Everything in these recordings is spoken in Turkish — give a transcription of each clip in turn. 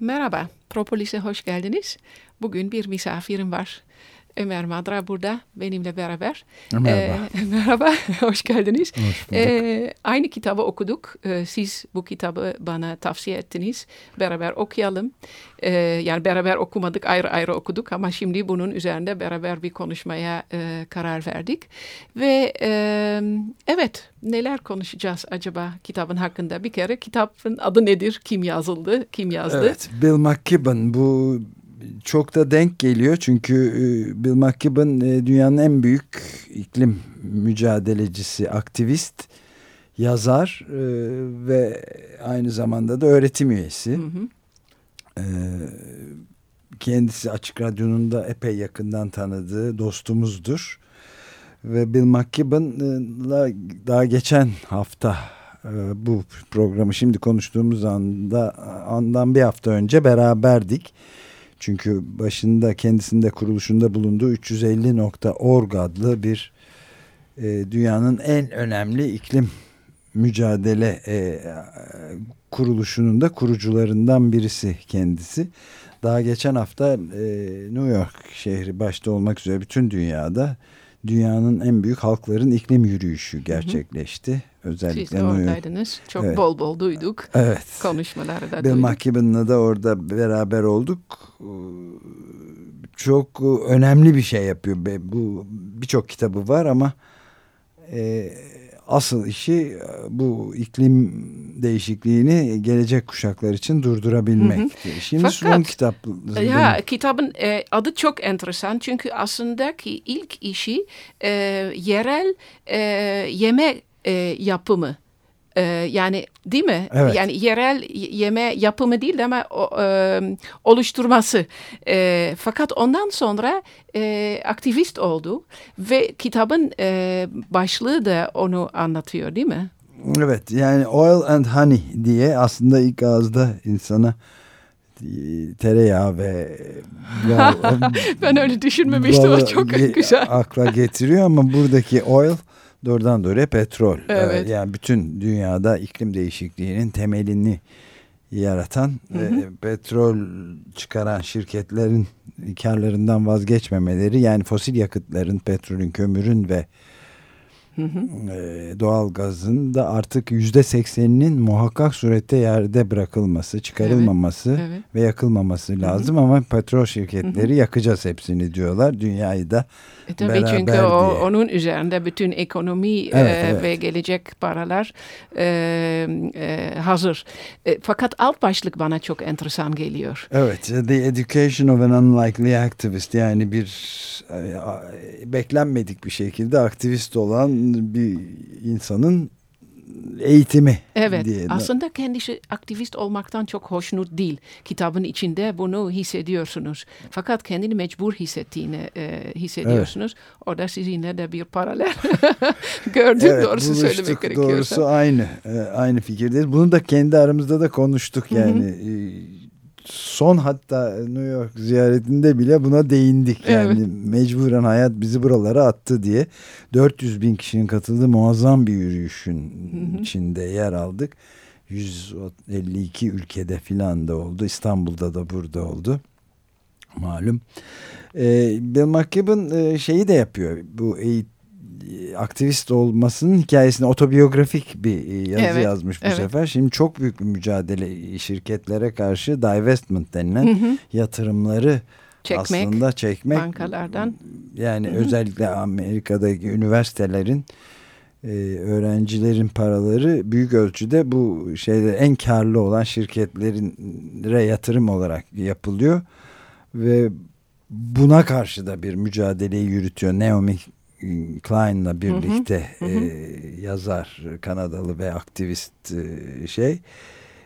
Merhaba, Propolis'e hoş geldiniz. Bugün bir misafirim var. Ömer Madra burada benimle beraber. Merhaba. Ee, merhaba, hoş geldiniz. Hoş bulduk. Ee, aynı kitabı okuduk. Ee, siz bu kitabı bana tavsiye ettiniz. Beraber okuyalım. Ee, yani beraber okumadık, ayrı ayrı okuduk ama şimdi bunun üzerinde beraber bir konuşmaya e, karar verdik. Ve e, evet, neler konuşacağız acaba kitabın hakkında? Bir kere kitabın adı nedir? Kim yazıldı? Kim yazdı? Evet, Bill McKibben bu çok da denk geliyor çünkü e, Bill McKibben e, dünyanın en büyük iklim mücadelecisi, aktivist, yazar e, ve aynı zamanda da öğretim üyesi. Hı hı. Kendisi Açık Radyo'nun da epey yakından tanıdığı dostumuzdur. Ve Bill McKibben'la daha geçen hafta bu programı şimdi konuştuğumuz anda andan bir hafta önce beraberdik. Çünkü başında kendisinde kuruluşunda bulunduğu 350.org adlı bir e, dünyanın en önemli iklim mücadele e, kuruluşunun da kurucularından birisi kendisi. Daha geçen hafta e, New York şehri başta olmak üzere bütün dünyada dünyanın en büyük halkların iklim yürüyüşü gerçekleşti. Özellikle Siz de oradaydınız. Çok Evet. bol bol duyduk. Evet. Konuşmaları da Bill duyduk. McKibben'la da orada beraber olduk. Çok önemli bir şey yapıyor. Bu birçok kitabı var ama e, asıl işi e, bu iklim değişikliğini gelecek kuşaklar için durdurabilmek. Şimdi Fakat- son kitap. Ya kitabın e, adı çok enteresan çünkü aslında ki ilk işi e, yerel e, yeme e, yapımı. E, yani değil mi? Evet. Yani yerel yeme yapımı değil ama o, e, oluşturması. E, fakat ondan sonra e, aktivist oldu ve kitabın e, başlığı da onu anlatıyor değil mi? Evet yani Oil and Honey diye aslında ilk ağızda insana e, tereyağı ve bal, Ben öyle düşünmemiştim. O çok güzel. akla getiriyor ama buradaki oil doğrudan doğruya petrol. Evet. Ee, Yani bütün dünyada iklim değişikliğinin temelini yaratan ve petrol çıkaran şirketlerin karlarından vazgeçmemeleri yani fosil yakıtların, petrolün, kömürün ve e, doğal gazın da artık yüzde sekseninin muhakkak surette yerde bırakılması, çıkarılmaması Evet. ve yakılmaması lazım ama petrol şirketleri yakacağız hepsini diyorlar. Dünyayı da E tabii beraber çünkü o, diye. onun üzerinde bütün ekonomi Evet, e, evet. ve gelecek paralar e, e, hazır. E, fakat alt başlık bana çok enteresan geliyor. Evet, The Education of an Unlikely Activist yani bir e, beklenmedik bir şekilde aktivist olan bir insanın eğitimi Evet, diye. aslında kendisi aktivist olmaktan çok hoşnut değil. Kitabın içinde bunu hissediyorsunuz. Fakat kendini mecbur hissettiğini e, hissediyorsunuz. Orada sizinle de bir paralel gördüm Evet, doğrusu söylemek buluştuk. gerekiyorsa. Doğrusu aynı e, aynı fikirdeyiz. Bunu da kendi aramızda da konuştuk yani. E, Son hatta New York ziyaretinde bile buna değindik. Yani mecburen hayat bizi buralara attı diye 400 bin kişinin katıldığı muazzam bir yürüyüşün içinde yer aldık. 152 ülkede filan da oldu. İstanbul'da da burada oldu. Malum. Ee, Bill McKibben e, şeyi de yapıyor. Bu eğit aktivist olmasının hikayesini otobiyografik bir e, yazı Evet, yazmış bu evet. sefer. Şimdi çok büyük bir mücadele şirketlere karşı divestment denilen yatırımları Çekmek aslında çekmek. bankalardan. Yani özellikle Amerika'daki üniversitelerin e, öğrencilerin paraları büyük ölçüde bu şeyler en karlı olan şirketlere yatırım olarak yapılıyor ve buna karşı da bir mücadeleyi yürütüyor. Naomi Klein'la birlikte e, yazar Kanadalı ve aktivist e, şey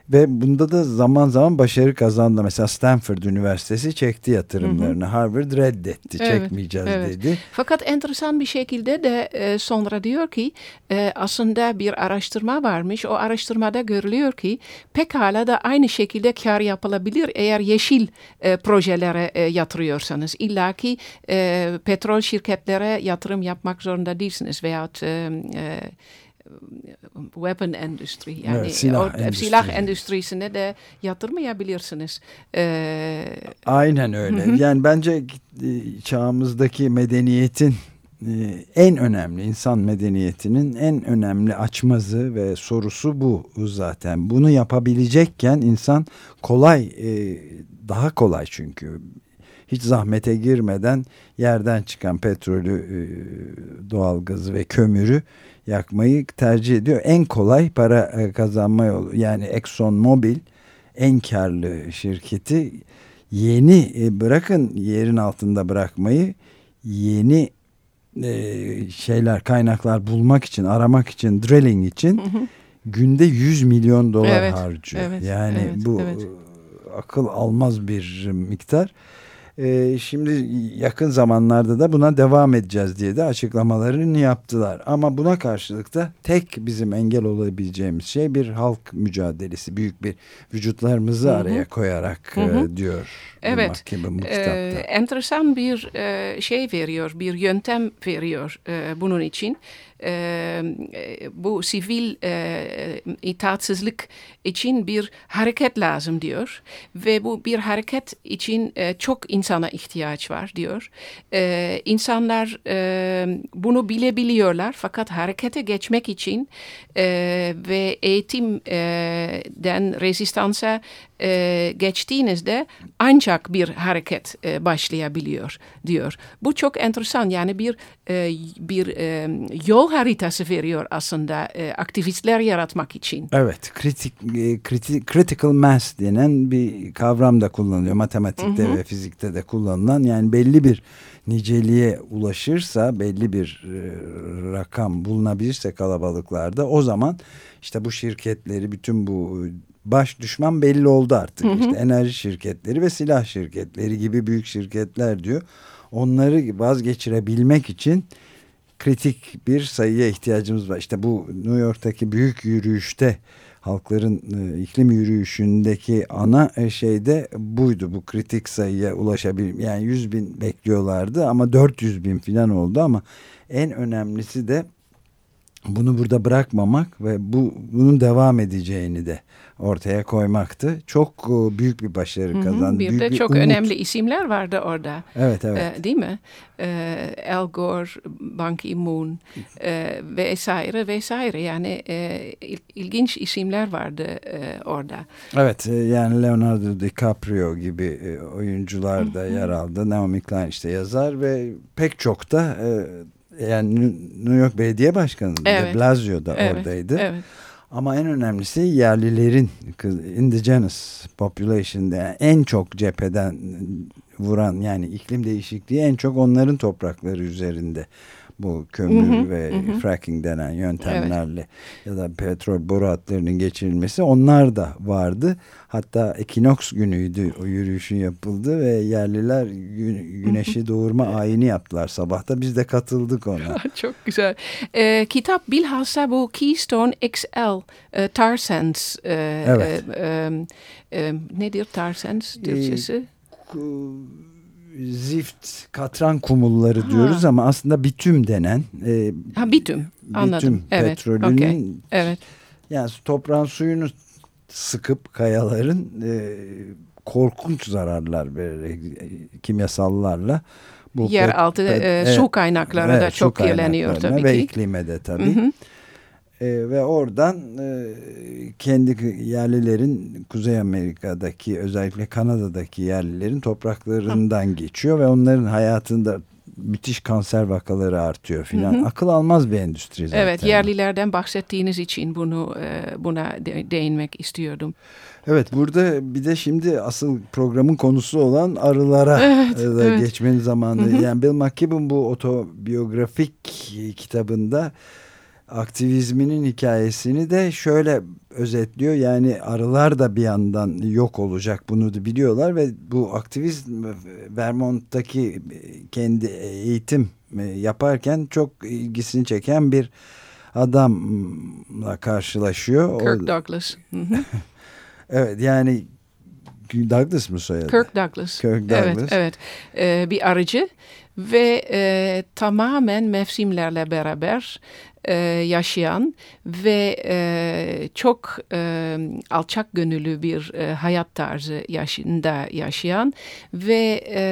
ve bunda da zaman zaman başarı kazandı. Mesela Stanford Üniversitesi çekti yatırımlarını. Harvard reddetti. Evet, Çekmeyeceğiz evet. dedi. Fakat enteresan bir şekilde de e, sonra diyor ki e, aslında bir araştırma varmış. O araştırmada görülüyor ki pekala da aynı şekilde kar yapılabilir eğer yeşil e, projelere e, yatırıyorsanız. İlla ki e, petrol şirketlere yatırım yapmak zorunda değilsiniz veyahut e, e, weapon endüstri yani Evet, silah o, endüstri. silah endüstrisine de yatırmayabilirsiniz. E, Aynen öyle. Yani bence çağımızdaki medeniyetin en önemli insan medeniyetinin en önemli açmazı ve sorusu bu zaten. Bunu yapabilecekken insan kolay daha kolay çünkü hiç zahmete girmeden yerden çıkan petrolü, doğalgazı ve kömürü yakmayı tercih ediyor. En kolay para e, kazanma yolu yani Exxon Mobil en karlı şirketi yeni e, bırakın yerin altında bırakmayı yeni e, şeyler kaynaklar bulmak için aramak için drilling için günde 100 milyon dolar Evet, harcıyor. evet, yani evet, bu evet. akıl almaz bir miktar. E, şimdi yakın zamanlarda da buna devam edeceğiz diye de açıklamalarını yaptılar. Ama buna karşılık da tek bizim engel olabileceğimiz şey bir halk mücadelesi. Büyük bir vücutlarımızı Hı hı. araya koyarak Hı hı. e, diyor. Evet. Mahkeme bu kitapta. enteresan bir e, şey veriyor, bir yöntem veriyor e, bunun için. E, e, bu sivil e, itaatsizlik için bir hareket lazım diyor. Ve bu bir hareket için e, çok insana ihtiyaç var diyor. E, insanlar e, bunu bilebiliyorlar fakat harekete geçmek için e, ve eğitimden rezistansa e, geçtiğinizde ancak bir hareket e, başlayabiliyor diyor. Bu çok enteresan yani bir e, bir e, yol haritası veriyor aslında e, aktivistler yaratmak için. Evet, kritik, e, kriti- critical mass denen bir kavram da kullanılıyor. Matematikte ve fizikte de kullanılan. Yani belli bir niceliğe ulaşırsa, belli bir e, rakam bulunabilirse kalabalıklarda o zaman işte bu şirketleri, bütün bu baş düşman belli oldu artık. İşte enerji şirketleri ve silah şirketleri gibi büyük şirketler diyor. Onları vazgeçirebilmek için kritik bir sayıya ihtiyacımız var. İşte bu New York'taki büyük yürüyüşte halkların e, iklim yürüyüşündeki ana e, şeyde buydu. Bu kritik sayıya ulaşabil yani 100 bin bekliyorlardı ama 400 bin falan oldu ama en önemlisi de bunu burada bırakmamak ve bu bunun devam edeceğini de ortaya koymaktı. Çok e, büyük bir başarı kazandı. Bir büyük de çok umut. önemli isimler vardı orada. Evet evet. E, değil mi? E, Al Gore, Ban Ki-moon e, vesaire vesaire yani e, il- ilginç isimler vardı e, orada. Evet e, yani Leonardo DiCaprio gibi e, oyuncular da yer aldı. Naomi Klein işte yazar ve pek çok da e, yani New York Belediye Başkanı Evet. de Blasio da Evet, oradaydı. Evet. Ama en önemlisi yerlilerin indigenous population'da yani en çok cepheden vuran yani iklim değişikliği en çok onların toprakları üzerinde bu kömür Hı hı, ve hı fracking denen yöntemlerle ya da petrol boru hatlarının geçirilmesi onlar da vardı. Hatta ekinoks günüydü o yürüyüşün yapıldı ve yerliler gü- güneşi doğurma ayini yaptılar sabahta. Biz de katıldık ona. Çok güzel. E, kitap bilhassa bu Keystone XL e, tar sands. e, Evet. e, e, e, nedir tar sands Türkçesi? ku- zift katran kumulları diyoruz ama aslında bitüm denen e, ha bitüm. Anladım. bitüm Evet. petrolünün okey. Evet. yani toprağın suyunu sıkıp kayaların e, korkunç zararlar vererek e, kimyasallarla bu Yeraltı e, su kaynakları da evet, su çok kirleniyor tabii ve ki. iklime de tabii. Hı hı. E, ve oradan e, kendi yerlilerin Kuzey Amerika'daki özellikle Kanada'daki yerlilerin topraklarından geçiyor ve onların hayatında müthiş kanser vakaları artıyor filan. Akıl almaz bir endüstri zaten. Evet, yerlilerden bahsettiğiniz için bunu e, buna de- değinmek istiyordum. Evet burada bir de şimdi asıl programın konusu olan arılara Evet, e, da evet. geçmenin zamanı. Yani Bill McKibben bu otobiyografik kitabında aktivizminin hikayesini de şöyle özetliyor. Yani arılar da bir yandan yok olacak bunu da biliyorlar ve bu aktivizm Vermont'taki kendi eğitim yaparken çok ilgisini çeken bir adamla karşılaşıyor. Kirk O- Douglas. Evet yani Douglas mı soyadı? Kirk Douglas. Kirk Douglas. Evet, evet. E, bir arıcı ve e, tamamen mevsimlerle beraber e, yaşayan ve e, çok e, alçak gönüllü bir e, hayat tarzı yaşında yaşayan ve e,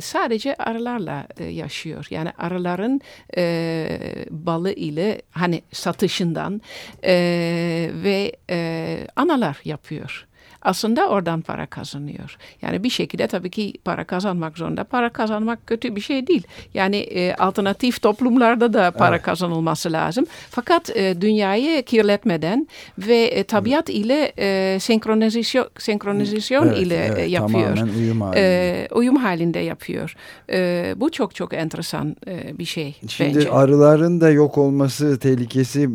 sadece arılarla e, yaşıyor. Yani arıların e, balı ile hani satışından e, ve e, analar yapıyor aslında oradan para kazanıyor. Yani bir şekilde tabii ki para kazanmak zorunda. Para kazanmak kötü bir şey değil. Yani e, alternatif toplumlarda da para evet. kazanılması lazım. Fakat e, dünyayı kirletmeden ve e, tabiat ile e, senkronizasyon, senkronizasyon evet, ile evet, yapıyor. Tamamen uyum halinde. E, uyum halinde yapıyor. E, bu çok çok enteresan e, bir şey Şimdi bence. arıların da yok olması tehlikesi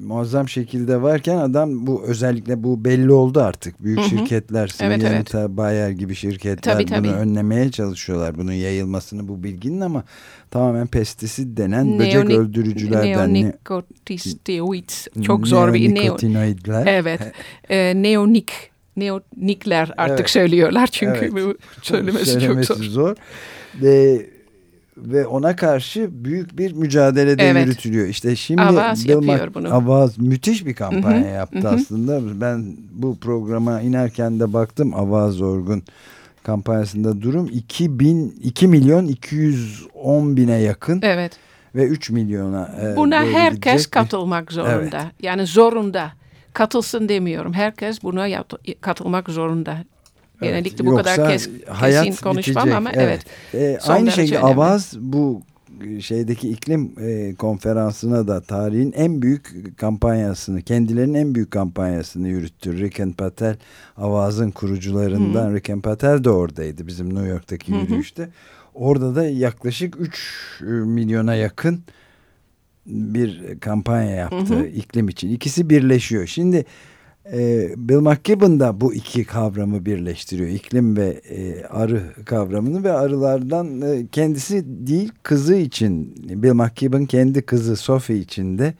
muazzam şekilde varken adam bu özellikle bu belli oldu artık. Büyük Hı -hı. şirketler, Syngenta, evet, evet. Bayer gibi şirketler tabii, tabii. bunu önlemeye çalışıyorlar. Bunun yayılmasını bu bilginin ama tamamen pestisit denen Neonik, böcek öldürücülerden. Neonikotinoid çok zor bir neonikotinoidler. Evet. e, neonik neonikler artık evet. söylüyorlar çünkü evet. bu söylemesi, söylemesi çok zor. zor. Ve ve ona karşı büyük bir mücadele de evet. yürütülüyor. İşte şimdi Avaz Bill yapıyor bunu. Avaz müthiş bir kampanya Hı -hı. yaptı Hı aslında. Ben bu programa inerken de baktım Avaz Orgun kampanyasında durum 2000 2 milyon 210 bine yakın. Evet. Ve 3 milyona e, Buna herkes katılmak zorunda. Evet. Yani zorunda. Katılsın demiyorum. Herkes buna katılmak zorunda. Genellikle evet, bu kadar kes, kesin konuşmam ama evet. evet. Ee, aynı şekilde önemli. Avaz bu şeydeki iklim e, konferansına da tarihin en büyük kampanyasını, kendilerinin en büyük kampanyasını yürüttü. Riken Patel Avaz'ın kurucularından Hı. Riken Patel de oradaydı bizim New York'taki Hı. yürüyüşte. Orada da yaklaşık 3 e, milyona yakın bir kampanya yaptı Hı. iklim için. İkisi birleşiyor. Şimdi e, Bill McKibben da bu iki kavramı birleştiriyor. İklim ve e, arı kavramını ve arılardan e, kendisi değil kızı için Bill McKibben kendi kızı Sophie için de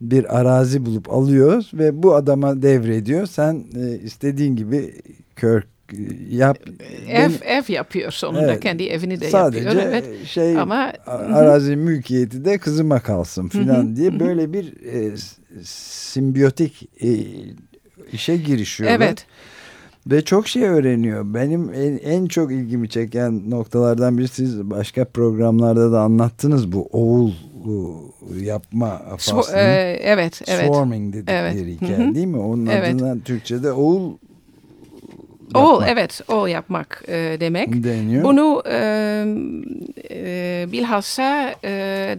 bir arazi bulup alıyor ve bu adama devrediyor. Sen e, istediğin gibi kör yap. Ev, ev yapıyor sonunda evet, kendi evini de sadece yapıyor. Evet. şey Ama, arazi mülkiyeti de kızıma kalsın filan diye böyle bir e, simbiyotik e, işe girişiyorlar. Evet. Ve çok şey öğreniyor. Benim en, en çok ilgimi çeken noktalardan biri siz başka programlarda da anlattınız bu oğul yapma faslını. So, e, evet, evet. Swarming dedikleri evet. hikaye değil mi? Onun evet. adına Türkçe'de oğul Yapmak. Oğul evet oğul yapmak e, demek. Deniyor. Bunu e, e, bilhassa e,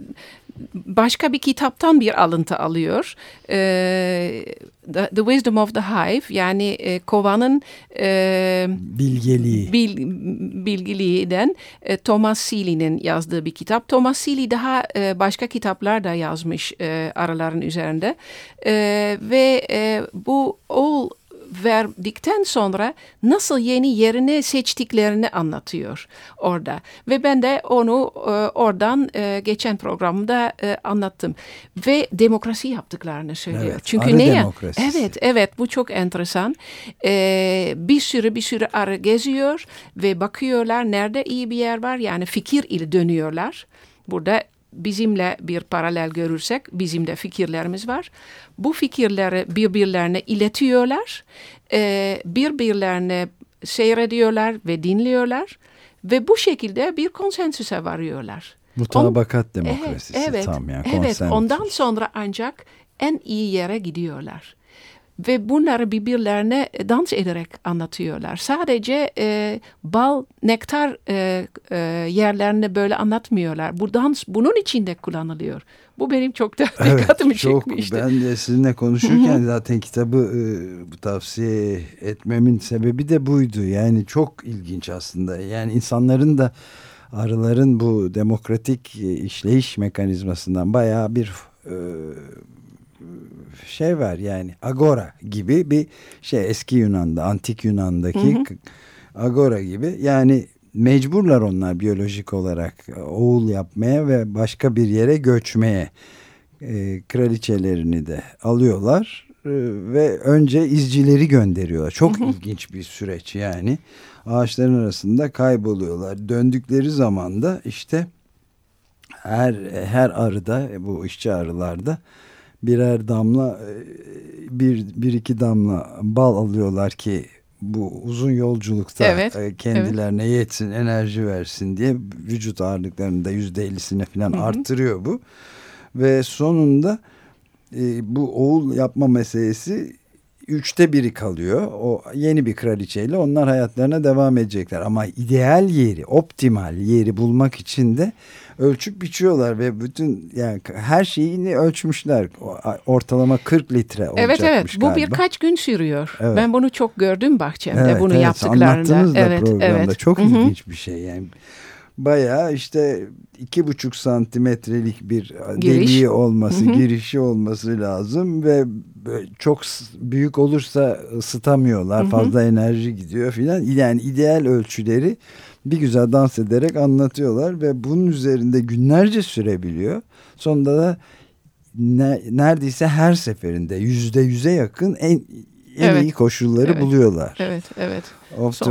başka bir kitaptan bir alıntı alıyor. E, The, the Wisdom of the Hive yani e, kovanın e, bilgeliği bil, bilgiliğinden e, Thomas Seeley'nin yazdığı bir kitap. Thomas Seeley daha e, başka kitaplar da yazmış e, araların üzerinde e, ve e, bu All verdikten sonra nasıl yeni yerini seçtiklerini anlatıyor orada. Ve ben de onu e, oradan e, geçen programda e, anlattım. Ve demokrasi yaptıklarını söylüyor. Evet, Çünkü ne demokrasisi. Evet, evet bu çok enteresan. E, bir sürü bir sürü arı geziyor ve bakıyorlar nerede iyi bir yer var. Yani fikir ile dönüyorlar. Burada bizimle bir paralel görürsek bizim de fikirlerimiz var. Bu fikirleri birbirlerine iletiyorlar. E, birbirlerine seyrediyorlar ve dinliyorlar. Ve bu şekilde bir konsensüse varıyorlar. Mutabakat On, demokrasisi evet, tam yani Evet ondan sonra ancak en iyi yere gidiyorlar ve bunları birbirlerine dans ederek anlatıyorlar. Sadece e, bal, nektar e, e, yerlerini böyle anlatmıyorlar. Bu dans bunun içinde kullanılıyor. Bu benim çok da evet, dikkatimi çok, çekmişti. Ben de sizinle konuşurken zaten kitabı e, bu tavsiye etmemin sebebi de buydu. Yani çok ilginç aslında. Yani insanların da arıların bu demokratik e, işleyiş mekanizmasından bayağı bir e, şey var yani agora gibi bir şey eski Yunan'da antik Yunan'daki hı hı. agora gibi. Yani mecburlar onlar biyolojik olarak oğul yapmaya ve başka bir yere göçmeye e, kraliçelerini de alıyorlar e, ve önce izcileri gönderiyorlar. Çok ilginç bir süreç yani. Ağaçların arasında kayboluyorlar. Döndükleri zaman da işte her her arıda bu işçi arılarda birer damla e, bir, bir iki damla bal alıyorlar ki bu uzun yolculukta evet, e, kendilerine evet. yetsin enerji versin diye vücut ağırlıklarını da yüzde ellisine falan arttırıyor bu ve sonunda e, bu oğul yapma meselesi üçte biri kalıyor. O yeni bir kraliçeyle onlar hayatlarına devam edecekler. Ama ideal yeri, optimal yeri bulmak için de ölçüp biçiyorlar ve bütün yani her şeyini ölçmüşler. Ortalama 40 litre olacakmış Evet evet bu galiba. birkaç gün sürüyor. Evet. Ben bunu çok gördüm bahçemde evet, bunu evet, yaptıklarında. Anlattınız da evet, programda evet. çok Hı -hı. ilginç bir şey yani bayağı işte iki buçuk santimetrelik bir Giriş. deliği olması, hı hı. girişi olması lazım ve çok büyük olursa ısıtamıyorlar, hı hı. fazla enerji gidiyor filan. Yani ideal ölçüleri bir güzel dans ederek anlatıyorlar ve bunun üzerinde günlerce sürebiliyor. Sonunda da ne, neredeyse her seferinde yüzde yüze yakın en en evet. iyi koşulları evet. buluyorlar. Evet, evet.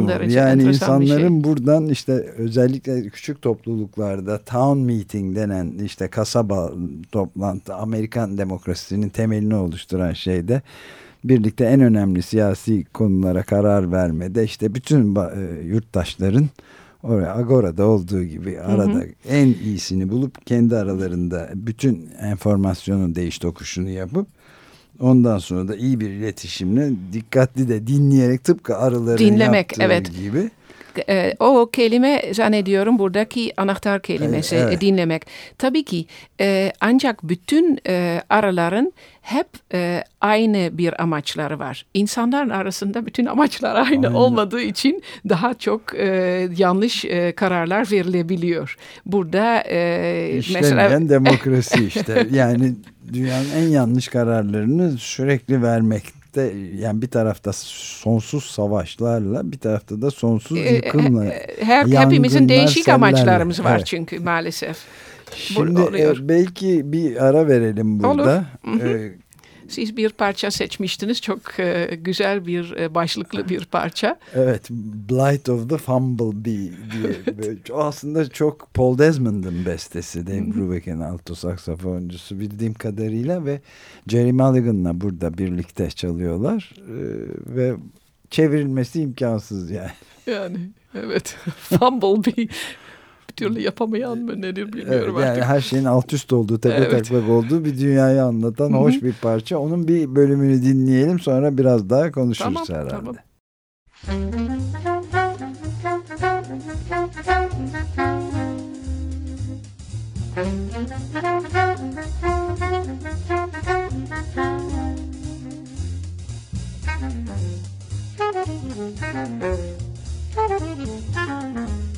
Derece yani insanların şey. buradan işte özellikle küçük topluluklarda town meeting denen işte kasaba toplantı Amerikan demokrasisinin temelini oluşturan şeyde birlikte en önemli siyasi konulara karar vermede işte bütün e, yurttaşların oraya Agora'da olduğu gibi arada hı hı. en iyisini bulup kendi aralarında bütün enformasyonun değiş tokuşunu yapıp Ondan sonra da iyi bir iletişimle dikkatli de dinleyerek tıpkı arıların Dinlemek, yaptığı evet. gibi. E, o kelime zannediyorum buradaki anahtar kelimesi evet, evet. dinlemek. Tabii ki e, ancak bütün e, arıların hep e, aynı bir amaçları var. İnsanların arasında bütün amaçlar aynı Aynen. olmadığı için daha çok e, yanlış e, kararlar verilebiliyor. Burada e, mesela demokrasi işte yani dünyanın en yanlış kararlarını sürekli vermekte yani bir tarafta sonsuz savaşlarla bir tarafta da sonsuz e, yıkımla her hepimizin değişik sellerle. amaçlarımız var evet. çünkü maalesef. Şimdi e, belki bir ara verelim burada. Olur. E, siz bir parça seçmiştiniz. Çok e, güzel bir e, başlıklı bir parça. Evet. Blight of the Fumblebee diye. Böyle, aslında çok Paul Desmond'ın bestesi. Dave Brubeck'in alto saksafoncusu bildiğim kadarıyla ve Jerry Mulligan'la burada birlikte çalıyorlar. E, ve çevrilmesi imkansız yani. Yani evet. Fumblebee türlü yapamayan mı nedir bilmiyorum evet, yani. Her şeyin alt üst olduğu, tepe evet. taklak olduğu bir dünyayı anlatan hoş bir parça. Onun bir bölümünü dinleyelim sonra biraz daha konuşuruz tamam, herhalde. Tamam. Thank you.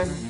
and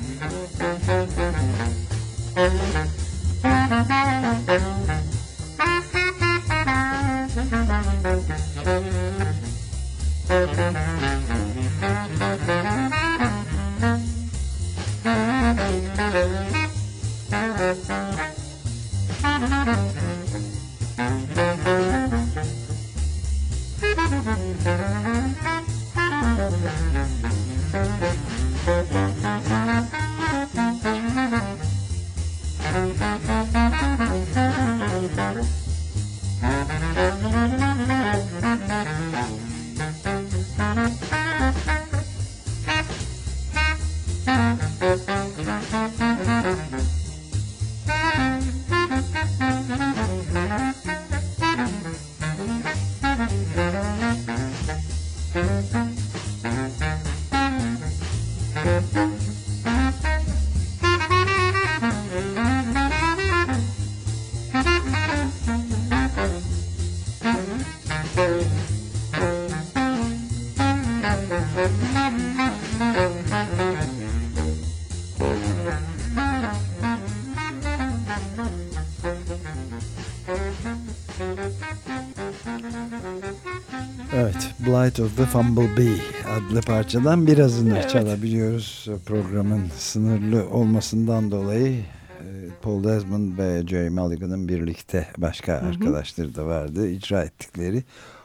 Flight of the Bumblebee adlı parçadan birazını evet. çalabiliyoruz. Programın sınırlı olmasından dolayı e, Paul Desmond ve Jerry Mulligan'ın birlikte başka Hı -hı. arkadaşları da vardı. icra ettikleri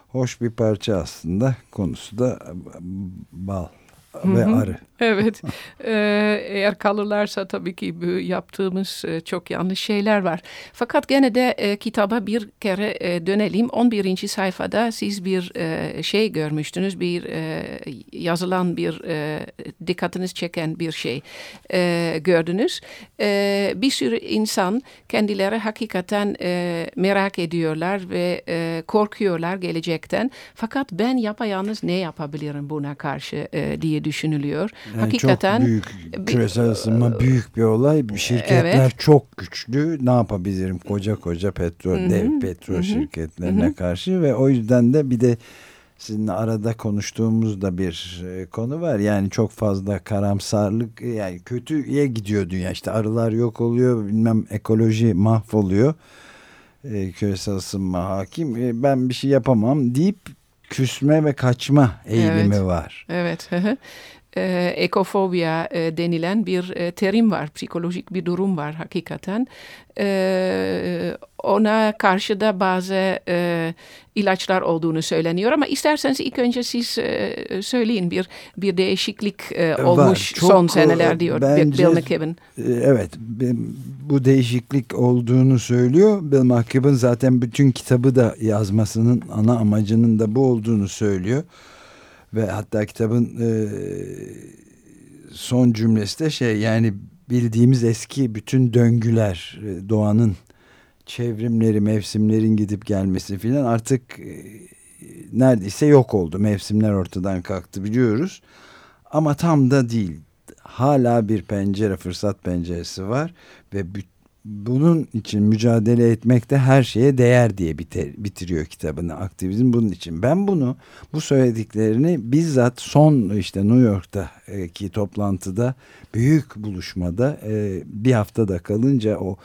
hoş bir parça aslında. Konusu da bal ve arı. Evet. Ee, eğer kalırlarsa tabii ki bu yaptığımız e, çok yanlış şeyler var. Fakat gene de e, kitaba bir kere e, dönelim. 11. sayfada siz bir e, şey görmüştünüz. Bir e, yazılan bir e, dikkatiniz çeken bir şey e, gördünüz. E, bir sürü insan kendileri hakikaten e, merak ediyorlar ve e, korkuyorlar gelecekten. Fakat ben yapayalnız ne yapabilirim buna karşı e, diye düşünülüyor. Yani Hakikaten çok büyük küresel ısınma e, büyük bir olay. Şirketler evet. çok güçlü. Ne yapabilirim koca koca petrol Hı -hı. dev petrol Hı -hı. şirketlerine Hı -hı. karşı ve o yüzden de bir de sizinle arada konuştuğumuz da bir e, konu var. Yani çok fazla karamsarlık yani kötüye gidiyor dünya. İşte arılar yok oluyor, bilmem ekoloji mahvoluyor. E, küresel ısınma hakim. E, ben bir şey yapamam deyip küsme ve kaçma eğilimi evet. var. Evet e, ekofobia e, denilen bir e, terim var. Psikolojik bir durum var hakikaten. E, ona karşı da bazı e, ilaçlar olduğunu söyleniyor ama isterseniz ilk önce siz e, söyleyin bir bir değişiklik e, olmuş Çok, son seneler diyor bence, Bill McKibben. E, evet bu değişiklik olduğunu söylüyor. Bill McKibben zaten bütün kitabı da yazmasının ana amacının da bu olduğunu söylüyor ve hatta kitabın e, son cümlesi de şey yani bildiğimiz eski bütün döngüler doğanın çevrimleri mevsimlerin gidip gelmesi filan artık e, neredeyse yok oldu. Mevsimler ortadan kalktı biliyoruz. Ama tam da değil. Hala bir pencere fırsat penceresi var ve bütün bunun için mücadele etmekte her şeye değer diye bitiriyor kitabını aktivizm bunun için. Ben bunu bu söylediklerini bizzat son işte New York'taki toplantıda büyük buluşmada e, bir haftada kalınca o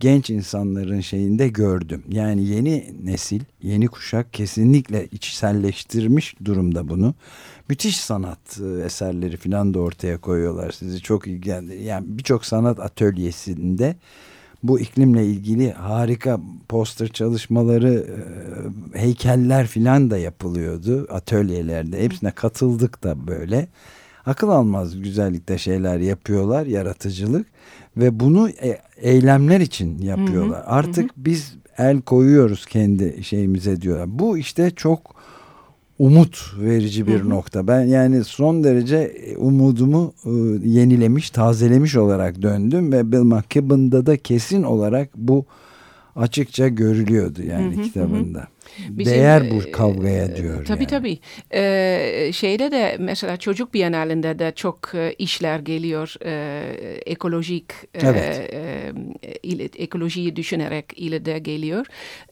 genç insanların şeyinde gördüm. Yani yeni nesil, yeni kuşak kesinlikle içselleştirmiş durumda bunu. Müthiş sanat e, eserleri falan da ortaya koyuyorlar. Sizi çok ilgilendir. Yani birçok sanat atölyesinde bu iklimle ilgili harika poster çalışmaları, e, heykeller filan da yapılıyordu atölyelerde. Hepsine katıldık da böyle. Akıl almaz güzellikte şeyler yapıyorlar, yaratıcılık ve bunu e, eylemler için yapıyorlar. Hı hı, Artık hı. biz el koyuyoruz kendi şeyimize diyorlar. Bu işte çok umut verici bir hı hı. nokta. Ben yani son derece e, umudumu e, yenilemiş, tazelemiş olarak döndüm ve Bill McKibben'da da kesin olarak bu açıkça görülüyordu yani hı hı, kitabında. Hı. Bizim, Değer bu kavgaya e, diyor. Tabii yani. tabii. Ee, şeyde de mesela çocuk bienalinde de çok e, işler geliyor. E, ekolojik evet. e, ile, ekolojiyi düşünerek ile de geliyor.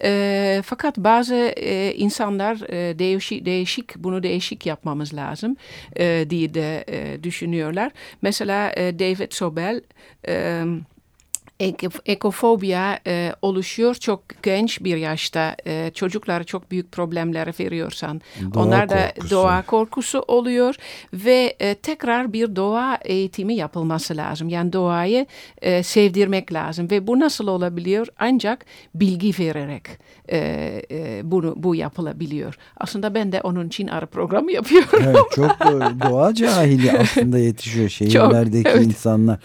E, fakat bazı e, insanlar e, değişik, değişik bunu değişik yapmamız lazım e, diye de e, düşünüyorlar. Mesela e, David Sobel e, ekofobia e, oluşuyor çok genç bir yaşta. E, çocuklara çok büyük problemler veriyorsan. Doğa Onlar da korkusu. doğa korkusu oluyor ve e, tekrar bir doğa eğitimi yapılması lazım. Yani doğayı e, sevdirmek lazım ve bu nasıl olabiliyor? Ancak bilgi vererek e, e, bunu bu yapılabiliyor. Aslında ben de onun için ara programı yapıyorum. Evet, çok doğa cahili aslında yetişiyor şehirlerdeki çok, evet. insanlar.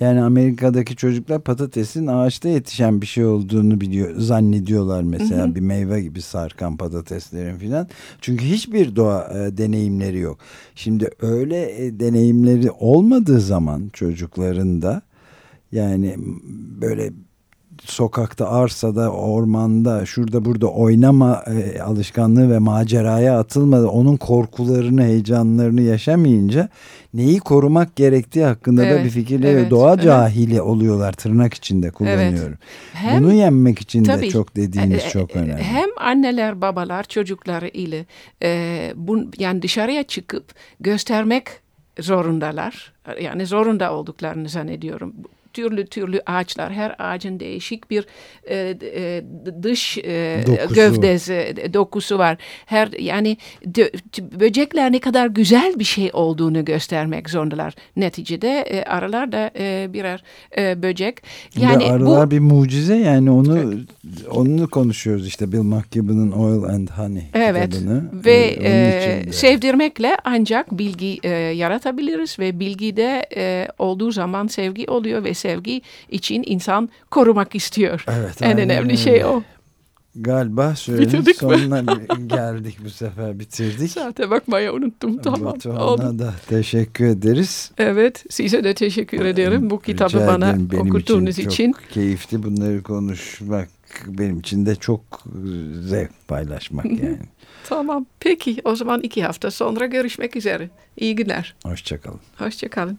Yani Amerika'daki çocuklar patatesin ağaçta yetişen bir şey olduğunu biliyor zannediyorlar mesela hı hı. bir meyve gibi sarkan patateslerin filan. Çünkü hiçbir doğa e, deneyimleri yok. Şimdi öyle e, deneyimleri olmadığı zaman çocukların da yani böyle sokakta, arsada, ormanda, şurada burada oynama e, alışkanlığı ve maceraya atılmadı. Onun korkularını, heyecanlarını yaşamayınca neyi korumak gerektiği hakkında evet, da bir fikirleri evet, doğa evet. cahili oluyorlar tırnak içinde kullanıyorum. Evet. Hem, Bunu yenmek için tabii, de çok dediğiniz e, e, çok önemli. Hem anneler, babalar çocukları ile e, bu, yani dışarıya çıkıp göstermek zorundalar. Yani zorunda olduklarını zannediyorum türlü türlü ağaçlar. Her ağacın değişik bir e, e, dış e, Dokusu. gövdesi, dokusu var. Her yani de, böcekler ne kadar güzel bir şey olduğunu göstermek zorundalar. Neticede e, arılar da e, birer e, böcek. Yani Ve bu arılar bir mucize yani onu onu konuşuyoruz işte Bill McKibben'ın Oil and Honey Evet kitabını. ve Ee, e, sevdirmekle ancak bilgi e, yaratabiliriz ve bilgide e, olduğu zaman sevgi oluyor ve sevgi için insan korumak istiyor. Evet, en aynen önemli şey o. Galiba sürenin sonuna geldik bu sefer bitirdik. Saate bakmayı unuttum tamam. Batuhan'a da teşekkür ederiz. Evet size de teşekkür ederim bu kitabı Rica bana ederim. Benim okuttuğunuz için. için. Çok keyifli bunları konuşmak benim için de çok zevk paylaşmak yani. Tamam peki o zaman iki hafta sonra görüşmek üzere. İyi günler. Hoşçakalın. Hoşçakalın.